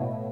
you